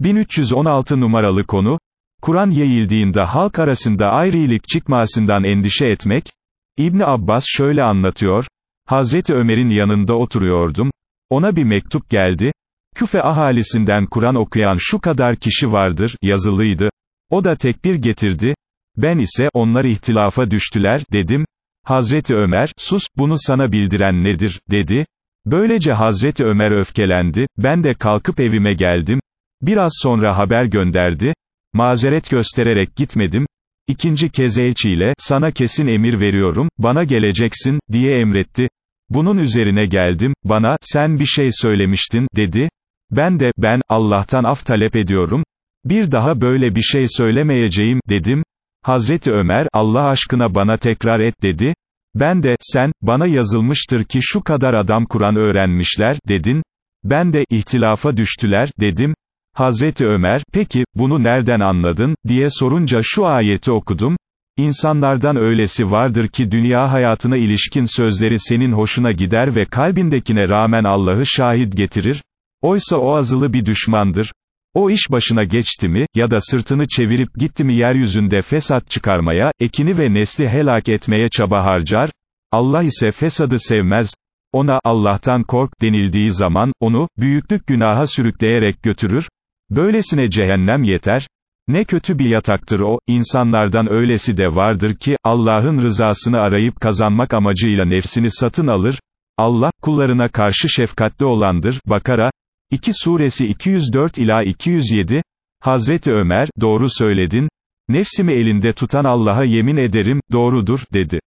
1316 numaralı konu, Kur'an yayıldığında halk arasında ayrılık çıkmasından endişe etmek, İbni Abbas şöyle anlatıyor, Hazreti Ömer'in yanında oturuyordum, ona bir mektup geldi, Küfe ahalisinden Kur'an okuyan şu kadar kişi vardır, yazılıydı, o da tekbir getirdi, ben ise, onlar ihtilafa düştüler, dedim, Hazreti Ömer, sus, bunu sana bildiren nedir, dedi, böylece Hazreti Ömer öfkelendi, ben de kalkıp evime geldim, biraz sonra haber gönderdi, mazeret göstererek gitmedim, ikinci kez elçiyle, sana kesin emir veriyorum, bana geleceksin, diye emretti, bunun üzerine geldim, bana, sen bir şey söylemiştin, dedi, ben de, ben, Allah'tan af talep ediyorum, bir daha böyle bir şey söylemeyeceğim, dedim, Hazreti Ömer, Allah aşkına bana tekrar et dedi, ben de, sen, bana yazılmıştır ki şu kadar adam Kur'an öğrenmişler, dedin, ben de, ihtilafa düştüler, dedim, Hazreti Ömer, peki, bunu nereden anladın, diye sorunca şu ayeti okudum, İnsanlardan öylesi vardır ki dünya hayatına ilişkin sözleri senin hoşuna gider ve kalbindekine rağmen Allah'ı şahit getirir, oysa o azılı bir düşmandır, o iş başına geçti mi, ya da sırtını çevirip gitti mi yeryüzünde fesat çıkarmaya, ekini ve nesli helak etmeye çaba harcar, Allah ise fesadı sevmez, ona, Allah'tan kork, denildiği zaman, onu, büyüklük günaha sürükleyerek götürür, böylesine cehennem yeter, ne kötü bir yataktır o, insanlardan öylesi de vardır ki, Allah'ın rızasını arayıp kazanmak amacıyla nefsini satın alır, Allah, kullarına karşı şefkatli olandır, Bakara, 2 suresi 204 ila 207, Hazreti Ömer, doğru söyledin, nefsimi elinde tutan Allah'a yemin ederim, doğrudur, dedi.